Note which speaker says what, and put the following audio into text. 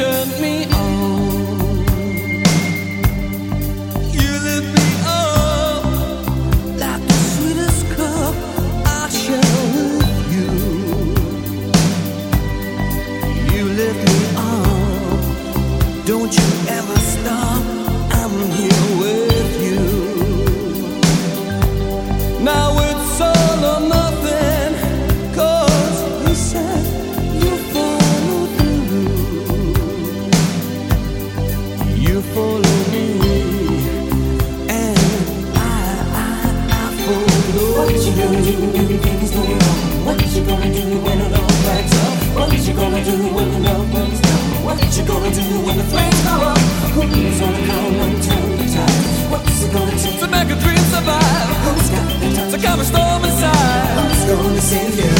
Speaker 1: turned me on.
Speaker 2: Things? What you gonna do when it all backs up? What you gonna do when the love burns down? What you gonna do when the flames go up? Who's gonna come and turn the tide? What's it gonna take
Speaker 1: to make a dream survive.
Speaker 2: Who's got the time?
Speaker 1: To calm a storm inside.
Speaker 2: Who's gonna save you?